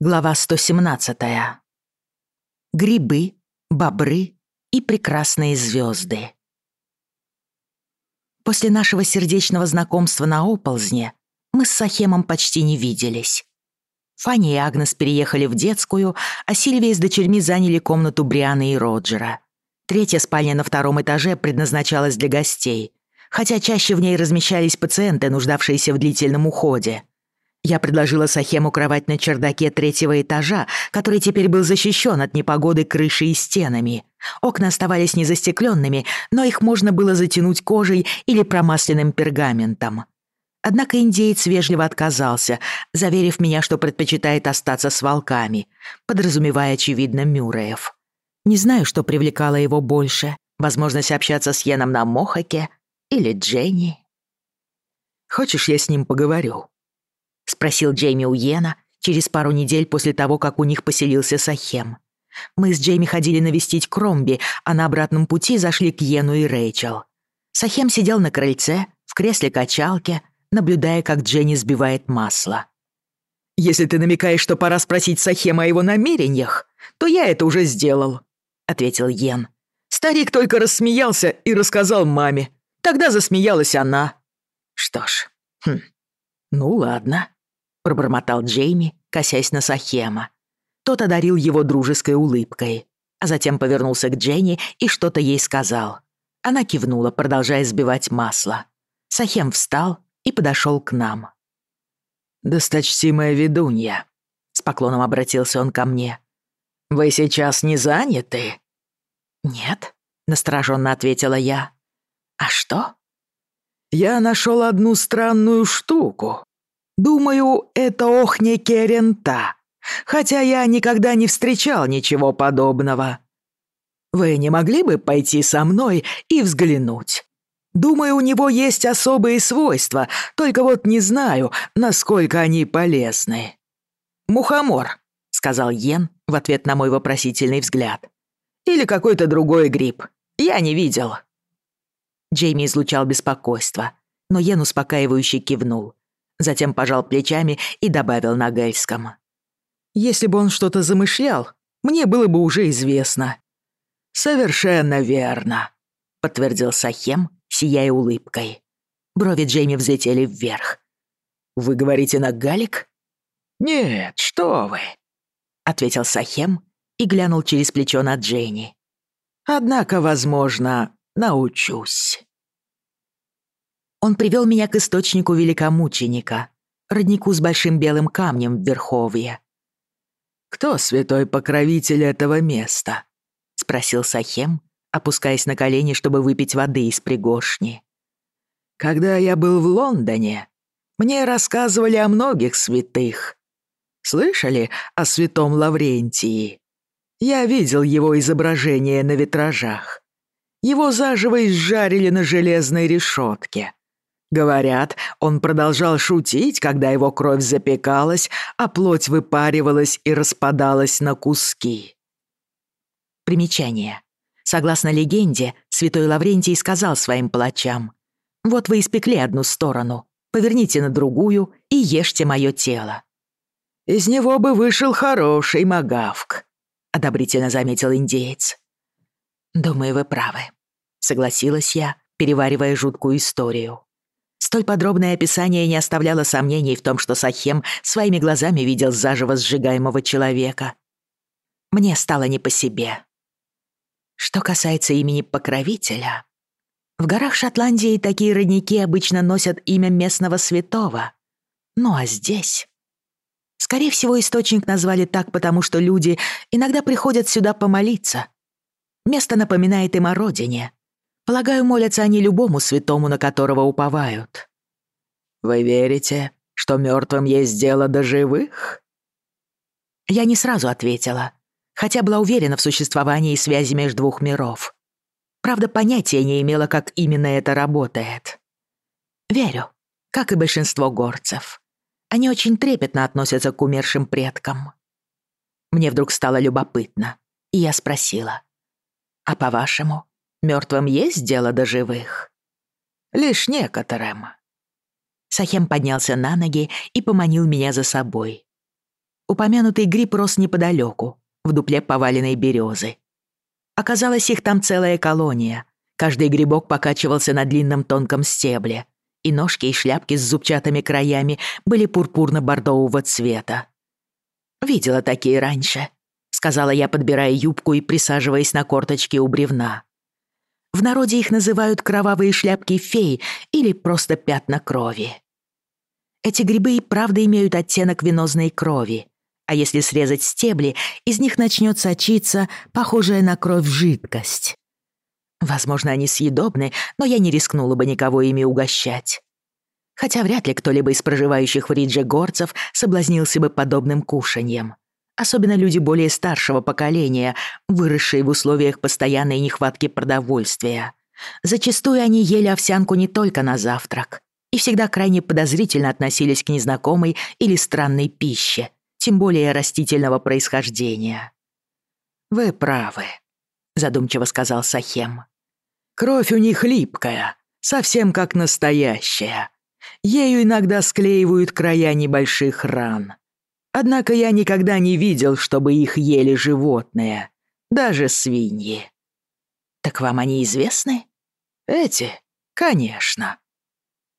Глава 117. Грибы, бобры и прекрасные звезды. После нашего сердечного знакомства на Оползне мы с Сахемом почти не виделись. Фанни и Агнес переехали в детскую, а Сильвия с дочерьми заняли комнату Брианы и Роджера. Третья спальня на втором этаже предназначалась для гостей, хотя чаще в ней размещались пациенты, нуждавшиеся в длительном уходе — Я предложила Сахему кровать на чердаке третьего этажа, который теперь был защищен от непогоды крышей и стенами. Окна оставались незастекленными, но их можно было затянуть кожей или промасленным пергаментом. Однако индеец вежливо отказался, заверив меня, что предпочитает остаться с волками, подразумевая, очевидно, Мюрреев. Не знаю, что привлекало его больше — возможность общаться с Йеном на Мохаке или Дженни. «Хочешь, я с ним поговорю?» спросил Джейми у Йена через пару недель после того, как у них поселился Сахем. Мы с Джейми ходили навестить Кромби, а на обратном пути зашли к Йену и Рэйчел. Сахем сидел на крыльце, в кресле-качалке, наблюдая, как Дженни сбивает масло. «Если ты намекаешь, что пора спросить Сахема о его намерениях, то я это уже сделал», — ответил Йен. Старик только рассмеялся и рассказал маме. Тогда засмеялась она. «Что ж, хм, ну ладно», пробормотал Джейми, косясь на Сахема. Тот одарил его дружеской улыбкой, а затем повернулся к Дженни и что-то ей сказал. Она кивнула, продолжая сбивать масло. Сахем встал и подошел к нам. «Досточтимая ведунья», — с поклоном обратился он ко мне. «Вы сейчас не заняты?» «Нет», — настороженно ответила я. «А что?» «Я нашел одну странную штуку», Думаю, это охне керента, хотя я никогда не встречал ничего подобного. Вы не могли бы пойти со мной и взглянуть? Думаю, у него есть особые свойства, только вот не знаю, насколько они полезны. «Мухомор», — сказал Йен в ответ на мой вопросительный взгляд. «Или какой-то другой гриб. Я не видел». Джейми излучал беспокойство, но Йен успокаивающе кивнул затем пожал плечами и добавил на гельском. «Если бы он что-то замышлял, мне было бы уже известно». «Совершенно верно», — подтвердил Сахем, сияя улыбкой. Брови Джейми взлетели вверх. «Вы говорите на галик?» «Нет, что вы», — ответил Сахем и глянул через плечо на Джейни. «Однако, возможно, научусь». Он привел меня к источнику великомученика, роднику с большим белым камнем в Верховье. «Кто святой покровитель этого места?» — спросил Сахем, опускаясь на колени, чтобы выпить воды из пригошни. «Когда я был в Лондоне, мне рассказывали о многих святых. Слышали о святом Лаврентии? Я видел его изображение на витражах. Его заживо изжарили на железной решетке, Говорят, он продолжал шутить, когда его кровь запекалась, а плоть выпаривалась и распадалась на куски. Примечание. Согласно легенде, святой Лаврентий сказал своим палачам, «Вот вы испекли одну сторону, поверните на другую и ешьте мое тело». «Из него бы вышел хороший магавк», — одобрительно заметил индеец. «Думаю, вы правы», — согласилась я, переваривая жуткую историю. Столь подробное описание не оставляло сомнений в том, что Сахем своими глазами видел заживо сжигаемого человека. Мне стало не по себе. Что касается имени покровителя, в горах Шотландии такие родники обычно носят имя местного святого. Ну а здесь... Скорее всего, источник назвали так, потому что люди иногда приходят сюда помолиться. Место напоминает им о родине, Полагаю, молятся они любому святому, на которого уповают. Вы верите, что мертвым есть дело до живых? Я не сразу ответила, хотя была уверена в существовании связи между двух миров. Правда, понятия не имела, как именно это работает. Верю, как и большинство горцев. Они очень трепетно относятся к умершим предкам. Мне вдруг стало любопытно, и я спросила. «А по-вашему, Мертвым есть дело до живых?» «Лишь некоторым». Сахем поднялся на ноги и поманил меня за собой. Упомянутый гриб рос неподалеку, в дупле поваленной березы. Оказалось, их там целая колония. Каждый грибок покачивался на длинном тонком стебле, и ножки и шляпки с зубчатыми краями были пурпурно-бордового цвета. «Видела такие раньше», — сказала я, подбирая юбку и присаживаясь на корточки у бревна. В народе их называют кровавые шляпки фей или просто пятна крови. Эти грибы и правда имеют оттенок венозной крови, а если срезать стебли, из них начнет сочиться похожая на кровь жидкость. Возможно, они съедобны, но я не рискнула бы никого ими угощать. Хотя вряд ли кто-либо из проживающих в Ридже горцев соблазнился бы подобным кушаньем особенно люди более старшего поколения, выросшие в условиях постоянной нехватки продовольствия. Зачастую они ели овсянку не только на завтрак и всегда крайне подозрительно относились к незнакомой или странной пище, тем более растительного происхождения. «Вы правы», — задумчиво сказал Сахем. «Кровь у них липкая, совсем как настоящая. Ею иногда склеивают края небольших ран. Однако я никогда не видел, чтобы их ели животные, даже свиньи. Так вам они известны? Эти? Конечно.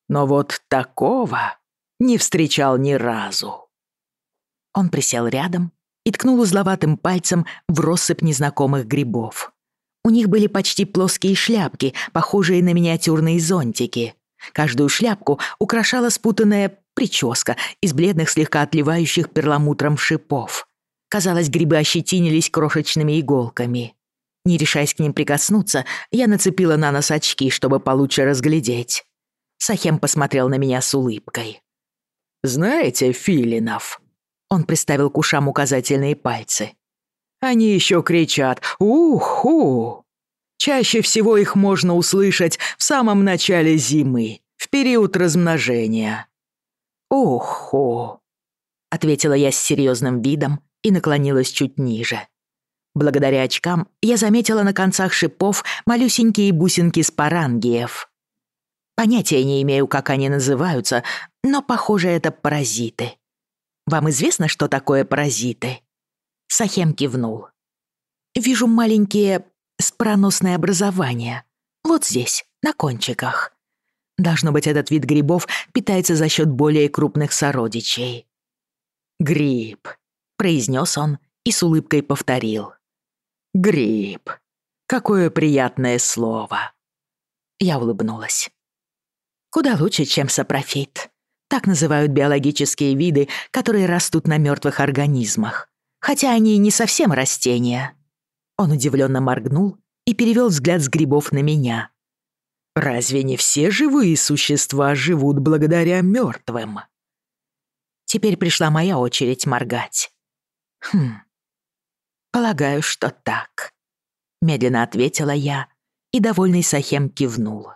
Но вот такого не встречал ни разу. Он присел рядом и ткнул узловатым пальцем в россыпь незнакомых грибов. У них были почти плоские шляпки, похожие на миниатюрные зонтики. Каждую шляпку украшала спутанная прическа из бледных, слегка отливающих перламутром шипов. Казалось, грибы ощетинились крошечными иголками. Не решаясь к ним прикоснуться, я нацепила на нос очки, чтобы получше разглядеть. Сахем посмотрел на меня с улыбкой. «Знаете, Филинов?» Он приставил к ушам указательные пальцы. «Они еще кричат «Уху!» Чаще всего их можно услышать в самом начале зимы, в период размножения. «Охо!» — ответила я с серьезным видом и наклонилась чуть ниже. Благодаря очкам я заметила на концах шипов малюсенькие бусинки спарангиев. Понятия не имею, как они называются, но, похоже, это паразиты. Вам известно, что такое паразиты?» Сахем кивнул. «Вижу маленькие спороносные образования. Вот здесь, на кончиках. Должно быть, этот вид грибов питается за счет более крупных сородичей. «Гриб», — произнес он и с улыбкой повторил. «Гриб. Какое приятное слово!» Я улыбнулась. «Куда лучше, чем сапрофит. Так называют биологические виды, которые растут на мертвых организмах. Хотя они не совсем растения». Он удивленно моргнул и перевел взгляд с грибов на меня — Разве не все живые существа живут благодаря мертвым? Теперь пришла моя очередь моргать. Хм. Полагаю, что так. Медленно ответила я, и довольный Сахем кивнул.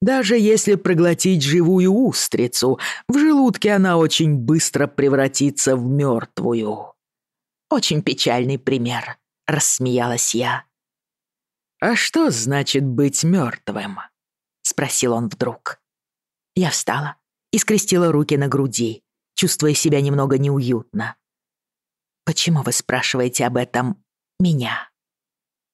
Даже если проглотить живую устрицу, в желудке она очень быстро превратится в мертвую. Очень печальный пример, рассмеялась я. «А что значит быть мертвым?» — спросил он вдруг. Я встала и скрестила руки на груди, чувствуя себя немного неуютно. «Почему вы спрашиваете об этом меня?»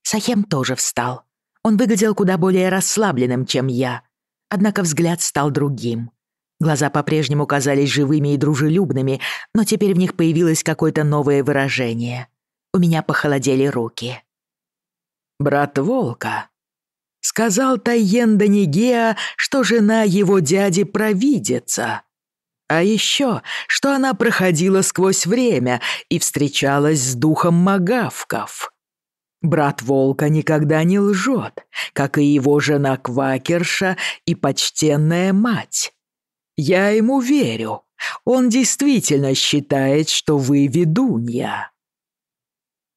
Сахем тоже встал. Он выглядел куда более расслабленным, чем я, однако взгляд стал другим. Глаза по-прежнему казались живыми и дружелюбными, но теперь в них появилось какое-то новое выражение. У меня похолодели руки. «Брат Волка», сказал Тайен Данигеа, что жена его дяди провидится. А еще, что она проходила сквозь время и встречалась с духом магавков. Брат Волка никогда не лжет, как и его жена Квакерша и почтенная мать. Я ему верю. Он действительно считает, что вы ведунья».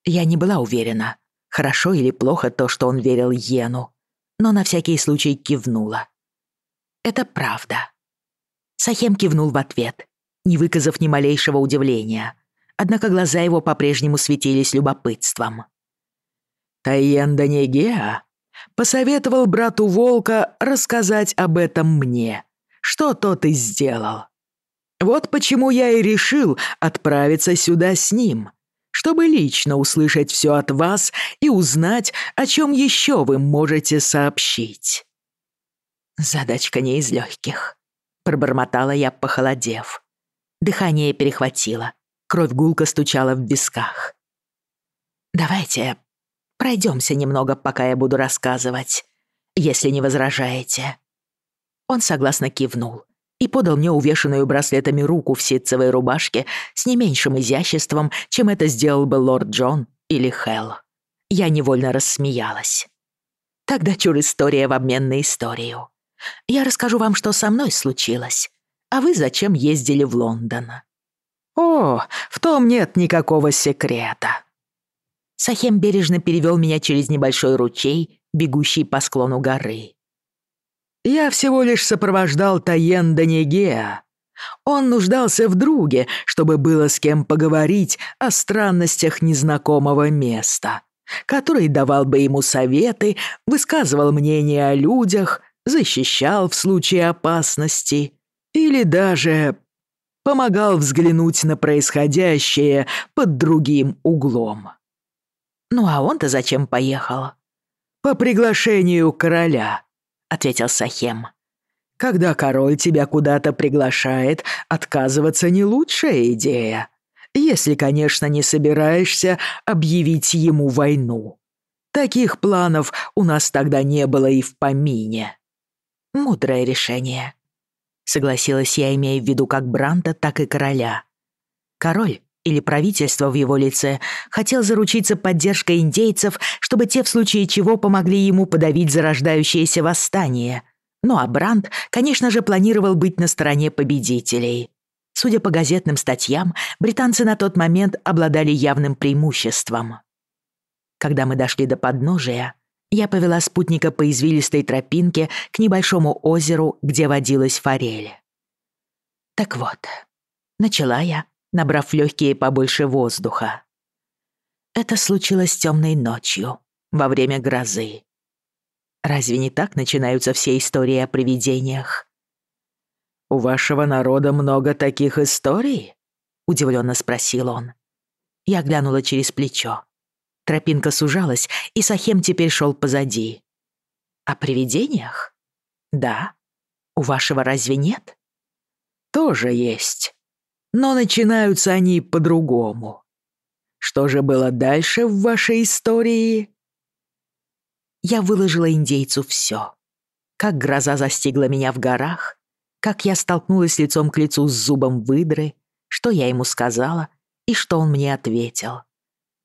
Я не была уверена, хорошо или плохо то, что он верил Йену, но на всякий случай кивнула. «Это правда». Сахем кивнул в ответ, не выказав ни малейшего удивления, однако глаза его по-прежнему светились любопытством. Тайен Данегеа посоветовал брату Волка рассказать об этом мне, что тот и чтобы лично услышать все от вас и узнать, о чем еще вы можете сообщить». «Задачка не из легких», — пробормотала я, похолодев. Дыхание перехватило, кровь гулко стучала в висках. «Давайте пройдемся немного, пока я буду рассказывать, если не возражаете». Он согласно кивнул и подал мне увешанную браслетами руку в ситцевой рубашке с не меньшим изяществом, чем это сделал бы лорд Джон или Хелл. Я невольно рассмеялась. Тогда чур история в обмен на историю. Я расскажу вам, что со мной случилось, а вы зачем ездили в Лондон. О, в том нет никакого секрета. Сахем бережно перевел меня через небольшой ручей, бегущий по склону горы. Я всего лишь сопровождал Таен до Он нуждался в друге, чтобы было с кем поговорить о странностях незнакомого места, который давал бы ему советы, высказывал мнение о людях, защищал в случае опасности или даже помогал взглянуть на происходящее под другим углом. Ну а он-то зачем поехал? По приглашению короля ответил Сахем. «Когда король тебя куда-то приглашает, отказываться не лучшая идея. Если, конечно, не собираешься объявить ему войну. Таких планов у нас тогда не было и в помине». «Мудрое решение», — согласилась я, имея в виду как Бранта, так и короля. Король или правительство в его лице хотел заручиться поддержкой индейцев, чтобы те в случае чего помогли ему подавить зарождающееся восстание. Ну а Бранд, конечно же, планировал быть на стороне победителей. Судя по газетным статьям, британцы на тот момент обладали явным преимуществом. Когда мы дошли до подножия, я повела спутника по извилистой тропинке к небольшому озеру, где водилась форель. Так вот, начала я, набрав легкие побольше воздуха. Это случилось темной ночью, во время грозы. Разве не так начинаются все истории о привидениях? «У вашего народа много таких историй?» — удивленно спросил он. Я глянула через плечо. Тропинка сужалась, и Сахем теперь шел позади. «О привидениях?» «Да. У вашего разве нет?» «Тоже есть но начинаются они по-другому. Что же было дальше в вашей истории? Я выложила индейцу все. Как гроза застигла меня в горах, как я столкнулась лицом к лицу с зубом выдры, что я ему сказала и что он мне ответил.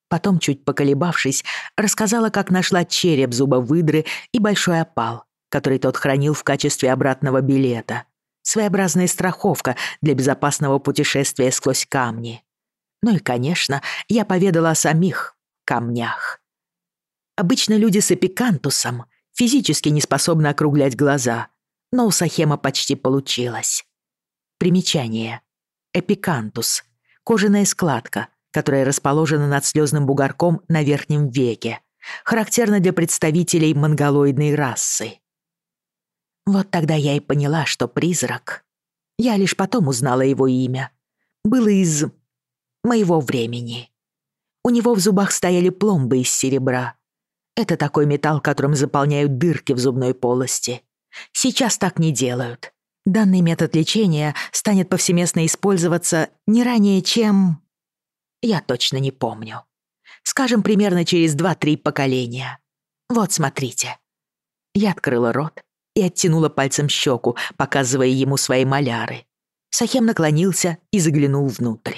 Потом, чуть поколебавшись, рассказала, как нашла череп зуба выдры и большой опал, который тот хранил в качестве обратного билета — своеобразная страховка для безопасного путешествия сквозь камни. Ну и, конечно, я поведала о самих камнях. Обычно люди с эпикантусом физически не способны округлять глаза, но у Сахема почти получилось. Примечание. Эпикантус — кожаная складка, которая расположена над слезным бугорком на верхнем веке, характерна для представителей монголоидной расы. Вот тогда я и поняла, что призрак. Я лишь потом узнала его имя. Было из моего времени. У него в зубах стояли пломбы из серебра. Это такой металл, которым заполняют дырки в зубной полости. Сейчас так не делают. Данный метод лечения станет повсеместно использоваться не ранее, чем... Я точно не помню. Скажем, примерно через 2-3 поколения. Вот смотрите. Я открыла рот и оттянула пальцем щеку, показывая ему свои маляры. Сахем наклонился и заглянул внутрь.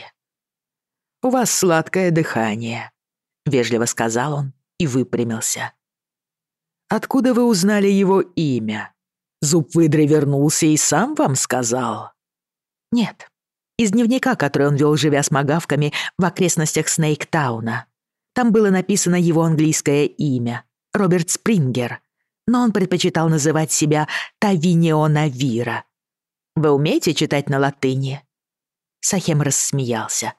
«У вас сладкое дыхание», — вежливо сказал он и выпрямился. «Откуда вы узнали его имя? Зуб выдры вернулся и сам вам сказал?» «Нет, из дневника, который он вел, живя с магавками в окрестностях Снейктауна. Там было написано его английское имя — Роберт Спрингер, но он предпочитал называть себя Тавинио Навира. Вы умеете читать на латыни?» Сахем рассмеялся,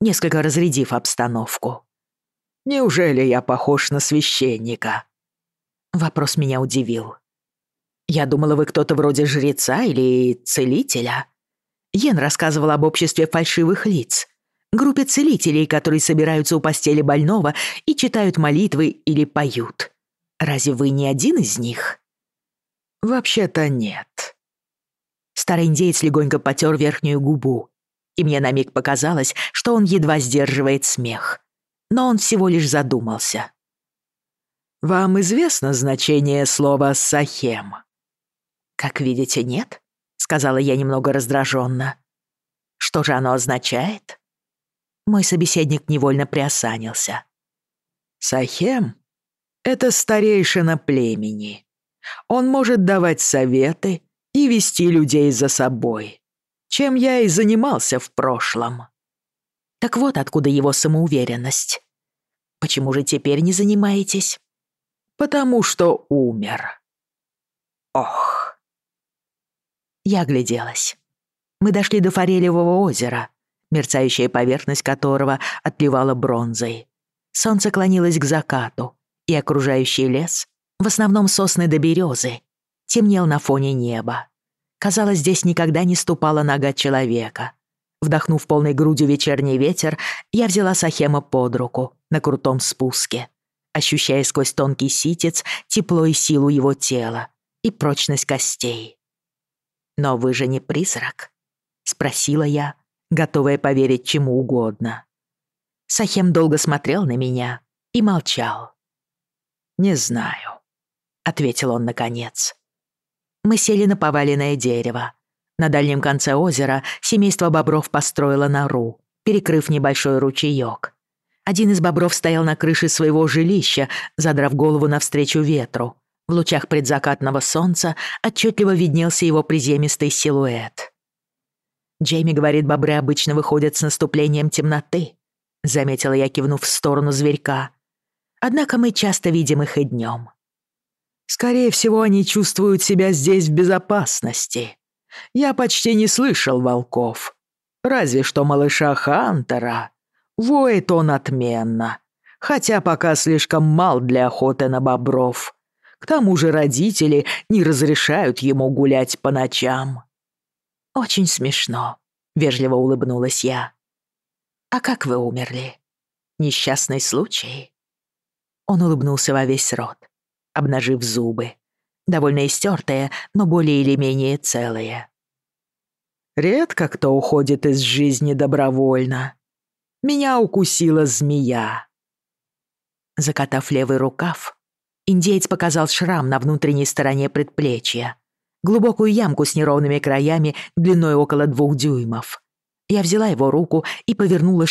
несколько разрядив обстановку. «Неужели я похож на священника?» Вопрос меня удивил. «Я думала, вы кто-то вроде жреца или целителя. Йен рассказывал об обществе фальшивых лиц, группе целителей, которые собираются у постели больного и читают молитвы или поют. Разве вы не один из них? Вообще-то нет. Старый индеец легонько потер верхнюю губу, и мне на миг показалось, что он едва сдерживает смех. Но он всего лишь задумался. «Вам известно значение слова «сахем»?» «Как видите, нет», — сказала я немного раздраженно. «Что же оно означает?» Мой собеседник невольно приосанился. «Сахем — это старейшина племени. Он может давать советы и вести людей за собой, чем я и занимался в прошлом». Так вот откуда его самоуверенность. Почему же теперь не занимаетесь? Потому что умер. Ох. Я огляделась. Мы дошли до Форелевого озера, мерцающая поверхность которого отливала бронзой. Солнце клонилось к закату, и окружающий лес, в основном сосны да березы, темнел на фоне неба. Казалось, здесь никогда не ступала нога человека. Вдохнув полной грудью вечерний ветер, я взяла Сахема под руку на крутом спуске, ощущая сквозь тонкий ситец тепло и силу его тела и прочность костей. «Но вы же не призрак?» — спросила я, готовая поверить чему угодно. Сахем долго смотрел на меня и молчал. «Не знаю», — ответил он наконец. Мы сели на поваленное дерево. На дальнем конце озера семейство бобров построило нору, перекрыв небольшой ручеёк. Один из бобров стоял на крыше своего жилища, задрав голову навстречу ветру, в лучах предзакатного солнца отчетливо виднелся его приземистый силуэт. «Джейми говорит, бобры обычно выходят с наступлением темноты», заметила я, кивнув в сторону зверька. однако мы часто видим их и днем. Скорее всего, они чувствуют себя здесь в безопасности. Я почти не слышал волков. Разве что малыша Хантера. Воет он отменно, хотя пока слишком мал для охоты на бобров. К тому же родители не разрешают ему гулять по ночам. «Очень смешно», — вежливо улыбнулась я. «А как вы умерли? Несчастный случай?» Он улыбнулся во весь рот, обнажив зубы, довольно истертые, но более или менее целые. «Редко кто уходит из жизни добровольно. Меня укусила змея». Закатав левый рукав, Индеец показал шрам на внутренней стороне предплечья. Глубокую ямку с неровными краями длиной около двух дюймов. Я взяла его руку и повернула,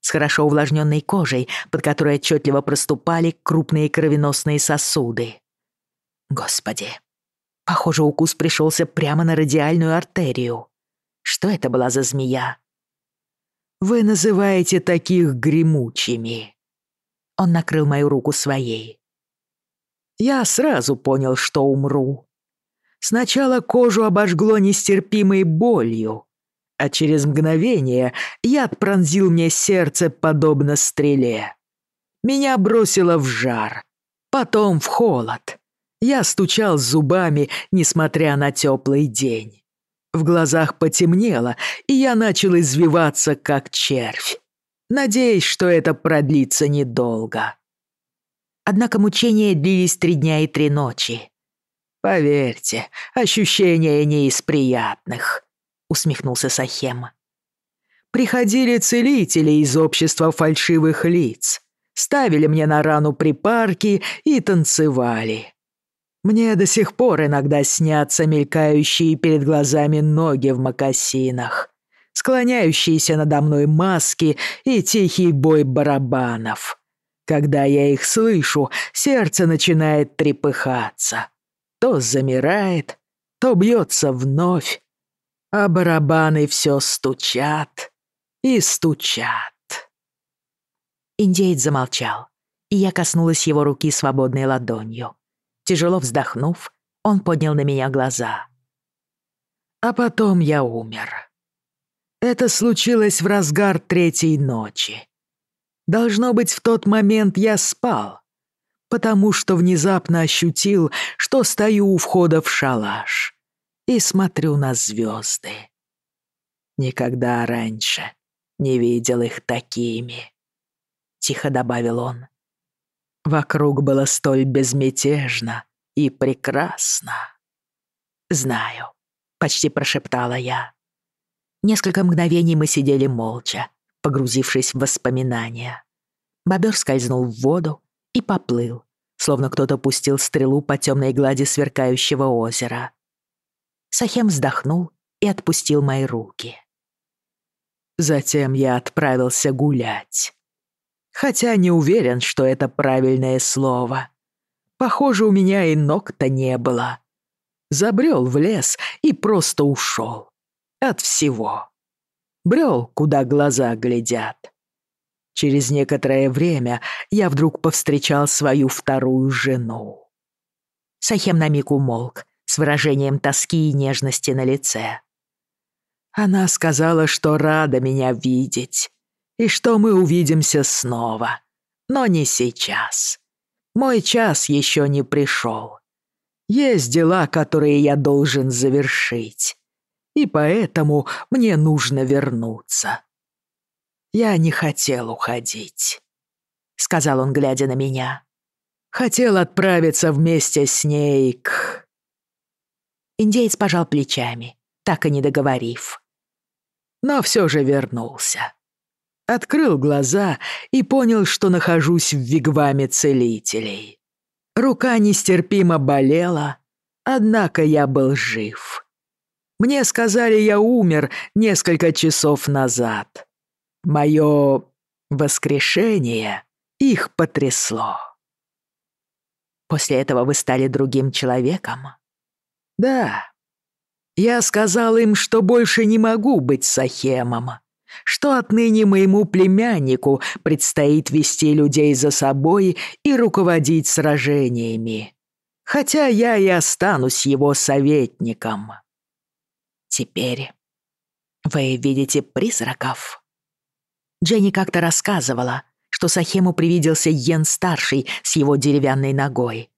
чтобы получше рассмотреть. Рука была худая, с хорошо увлажненной кожей, под которой отчетливо проступали крупные кровеносные сосуды. Господи, похоже, укус пришелся прямо на радиальную артерию. Что это была за змея? «Вы называете таких гремучими», он накрыл мою руку своей. Я сразу понял, что умру. Сначала кожу обожгло нестерпимой болью, а через мгновение яд пронзил мне сердце подобно стреле. Меня бросило в жар, потом в холод. Я стучал зубами, несмотря на теплый день. В глазах потемнело, и я начал извиваться, как червь. Надеюсь, что это продлится недолго. Однако мучения длились три дня и три ночи. Поверьте, ощущения не из приятных усмехнулся Сахема. «Приходили целители из общества фальшивых лиц, ставили мне на рану припарки и танцевали. Мне до сих пор иногда снятся мелькающие перед глазами ноги в мокасинах, склоняющиеся надо мной маски и тихий бой барабанов. Когда я их слышу, сердце начинает трепыхаться. То замирает, то бьется вновь, а барабаны все стучат и стучат. Индеец замолчал, и я коснулась его руки свободной ладонью. Тяжело вздохнув, он поднял на меня глаза. А потом я умер. Это случилось в разгар третьей ночи. Должно быть, в тот момент я спал, потому что внезапно ощутил, что стою у входа в шалаш и смотрю на звезды. Никогда раньше не видел их такими, — тихо добавил он. Вокруг было столь безмятежно и прекрасно. «Знаю», — почти прошептала я. Несколько мгновений мы сидели молча, погрузившись в воспоминания. Бобер скользнул в воду и поплыл, словно кто-то пустил стрелу по темной глади сверкающего озера. Сахем вздохнул и отпустил мои руки. Затем я отправился гулять. Хотя не уверен, что это правильное слово. Похоже, у меня и ног-то не было. Забрел в лес и просто ушел. От всего. Брел, куда глаза глядят. Через некоторое время я вдруг повстречал свою вторую жену. Сахем на миг умолк, с выражением тоски и нежности на лице. Она сказала, что рада меня видеть, и что мы увидимся снова, но не сейчас. Мой час еще не пришел. Есть дела, которые я должен завершить, и поэтому мне нужно вернуться. Я не хотел уходить, — сказал он, глядя на меня. Хотел отправиться вместе с ней к... Индеец пожал плечами, так и не договорив. Но все же вернулся. Открыл глаза и понял, что нахожусь в вигваме целителей. Рука нестерпимо болела, однако я был жив. Мне сказали, я умер несколько часов назад. Мое воскрешение их потрясло. После этого вы стали другим человеком? «Да. Я сказал им, что больше не могу быть Сахемом, что отныне моему племяннику предстоит вести людей за собой и руководить сражениями, хотя я и останусь его советником». «Теперь вы видите призраков?» Дженни как-то рассказывала, что Сахему привиделся Йен-старший с его деревянной ногой,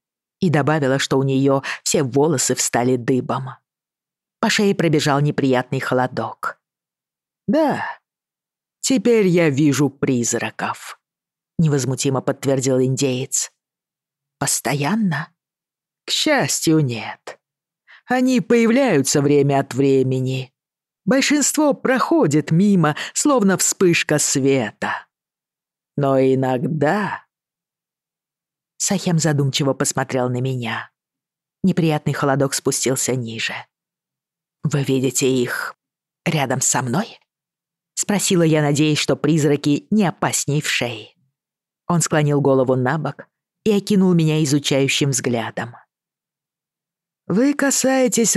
и добавила, что у нее все волосы встали дыбом. По шее пробежал неприятный холодок. «Да, теперь я вижу призраков», — невозмутимо подтвердил индеец. «Постоянно?» «К счастью, нет. Они появляются время от времени. Большинство проходит мимо, словно вспышка света. Но иногда Сахем задумчиво посмотрел на меня. Неприятный холодок спустился ниже. «Вы видите их рядом со мной?» Спросила я, надеясь, что призраки не опасней в шее. Он склонил голову на бок и окинул меня изучающим взглядом. «Вы касаетесь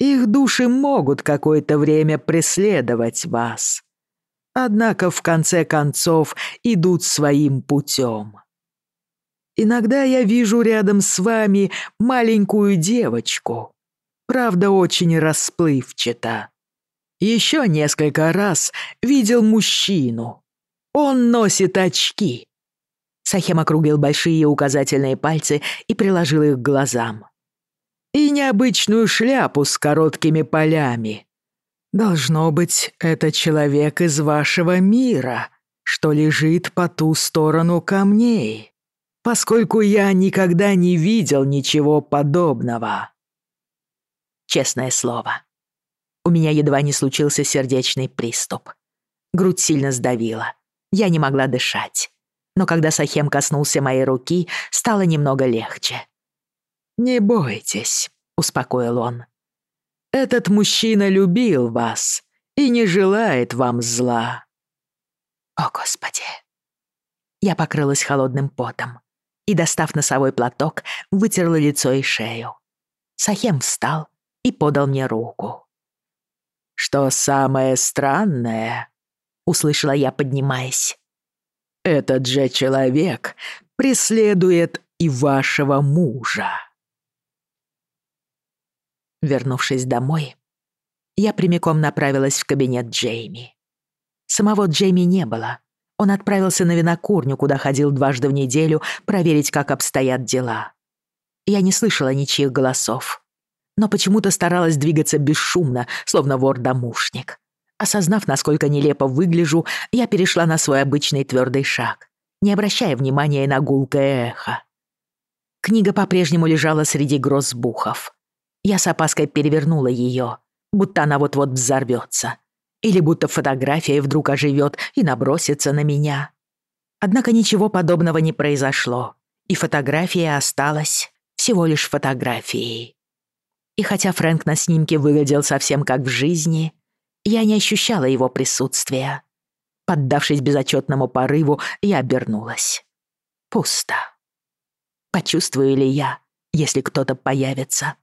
Их души могут какое-то время преследовать вас. Однако, в конце концов, идут своим путем. Иногда я вижу рядом с вами маленькую девочку. Правда, очень расплывчато. Еще несколько раз видел мужчину. Он носит очки. Сахем округлил большие указательные пальцы и приложил их к глазам и необычную шляпу с короткими полями. Должно быть, это человек из вашего мира, что лежит по ту сторону камней, поскольку я никогда не видел ничего подобного. Честное слово, у меня едва не случился сердечный приступ. Грудь сильно сдавила. Я не могла дышать. Но когда Сахем коснулся моей руки, стало немного легче. «Не бойтесь», — успокоил он. «Этот мужчина любил вас и не желает вам зла». «О, Господи!» Я покрылась холодным потом и, достав носовой платок, вытерла лицо и шею. Сахем встал и подал мне руку. «Что самое странное?» — услышала я, поднимаясь. «Этот же человек преследует и вашего мужа» вернувшись домой, я прямиком направилась в кабинет Джейми. Самого Джейми не было. Он отправился на винокурню, куда ходил дважды в неделю, проверить, как обстоят дела. Я не слышала ничьих голосов, но почему-то старалась двигаться бесшумно, словно вор-домушник. Осознав, насколько нелепо выгляжу, я перешла на свой обычный твердый шаг, не обращая внимания на гулкое эхо. Книга по-прежнему лежала среди гроз бухов. Я с опаской перевернула ее, будто она вот-вот взорвется. Или будто фотография вдруг оживет и набросится на меня. Однако ничего подобного не произошло, и фотография осталась всего лишь фотографией. И хотя Фрэнк на снимке выглядел совсем как в жизни, я не ощущала его присутствия. Поддавшись безотчетному порыву, я обернулась. Пусто. Почувствую ли я, если кто-то появится?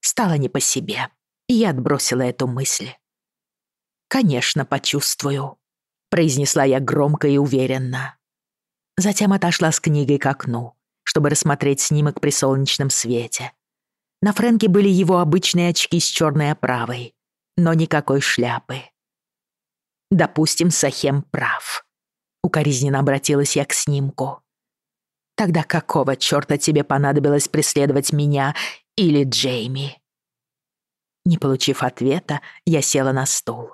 стало не по себе, и я отбросила эту мысль. «Конечно, почувствую», — произнесла я громко и уверенно. Затем отошла с книгой к окну, чтобы рассмотреть снимок при солнечном свете. На Фрэнке были его обычные очки с черной оправой, но никакой шляпы. «Допустим, Сахем прав», — укоризненно обратилась я к снимку. «Тогда какого чёрта тебе понадобилось преследовать меня или Джейми. Не получив ответа, я села на стул.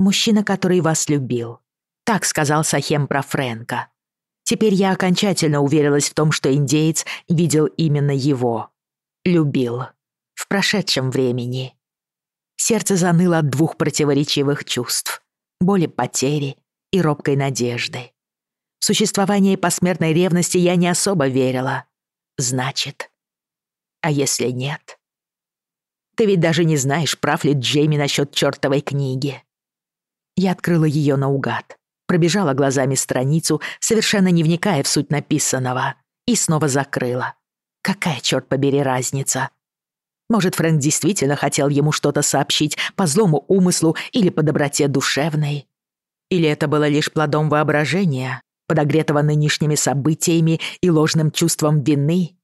«Мужчина, который вас любил», — так сказал Сахем про Фрэнка. Теперь я окончательно уверилась в том, что индеец видел именно его. Любил. В прошедшем времени. Сердце заныло от двух противоречивых чувств — боли потери и робкой надежды. В существование посмертной ревности я не особо верила. Значит, а если нет? Ты ведь даже не знаешь, прав ли Джейми насчет чертовой книги. Я открыла ее наугад, пробежала глазами страницу, совершенно не вникая в суть написанного, и снова закрыла. Какая, черт побери, разница? Может, Фрэнк действительно хотел ему что-то сообщить по злому умыслу или по доброте душевной? Или это было лишь плодом воображения, подогретого нынешними событиями и ложным чувством вины?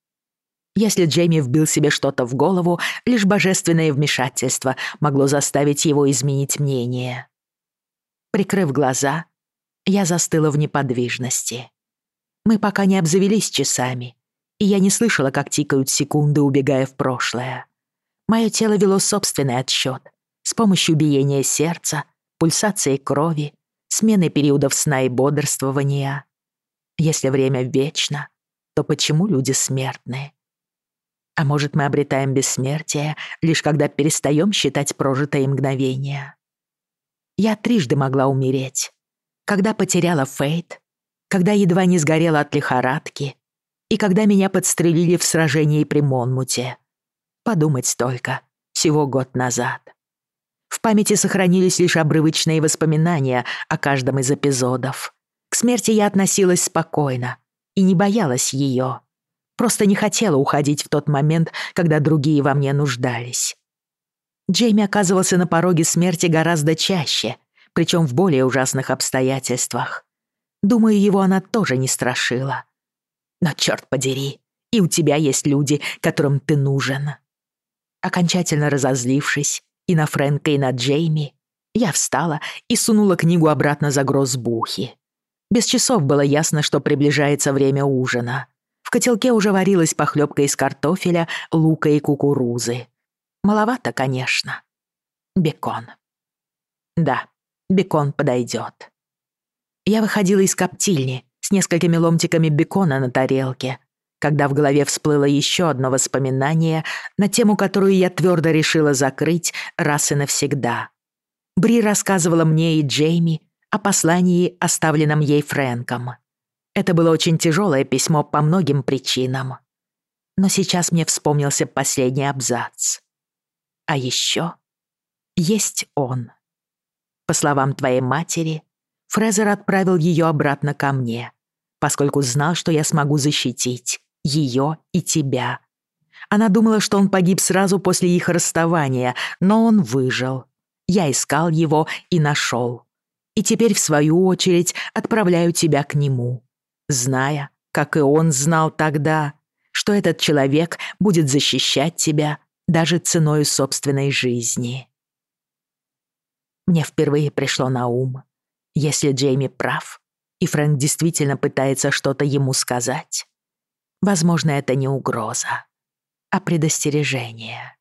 Если Джейми вбил себе что-то в голову, лишь божественное вмешательство могло заставить его изменить мнение. Прикрыв глаза, я застыла в неподвижности. Мы пока не обзавелись часами, и я не слышала, как тикают секунды, убегая в прошлое. Мое тело вело собственный отсчет с помощью биения сердца, пульсации крови, смены периодов сна и бодрствования. Если время вечно, то почему люди смертные? смертны? А может, мы обретаем бессмертие, лишь когда перестаем считать прожитые мгновения? Я трижды могла умереть. Когда потеряла Фейт, когда едва не сгорела от лихорадки и когда меня подстрелили в сражении при Монмуте. Подумать только, всего год назад. В памяти сохранились лишь обрывочные воспоминания о каждом из эпизодов. К смерти я относилась спокойно и не боялась ее. Просто не хотела уходить в тот момент, когда другие во мне нуждались. Джейми оказывался на пороге смерти гораздо чаще, причем в более ужасных обстоятельствах. Думаю, его она тоже не страшила. Но черт подери, и у тебя есть люди, которым ты нужен. Окончательно разозлившись и на Фрэнка, и на Джейми, я встала и сунула книгу обратно за грозбухи. Без часов было ясно, что приближается время ужина котелке уже варилась похлёбка из картофеля, лука и кукурузы. Маловато, конечно. Бекон. Да, бекон подойдёт. Я выходила из коптильни с несколькими ломтиками бекона на тарелке, когда в голове всплыло ещё одно воспоминание на тему, которую я твёрдо решила закрыть раз и навсегда. Бри рассказывала мне и Джейми о послании, оставленном ей Фрэнком — это было очень тяжелое письмо по многим причинам. Но сейчас мне вспомнился последний абзац. А еще есть он. По словам твоей матери, Фрезер отправил ее обратно ко мне, поскольку знал, что я смогу защитить ее и тебя. Она думала, что он погиб сразу после их расставания, но он выжил. Я искал его и нашел. И теперь, в свою очередь, отправляю тебя к нему зная, как и он знал тогда, что этот человек будет защищать тебя даже ценой собственной жизни. Мне впервые пришло на ум, если Джейми прав, и Фрэнк действительно пытается что-то ему сказать, возможно, это не угроза, а предостережение.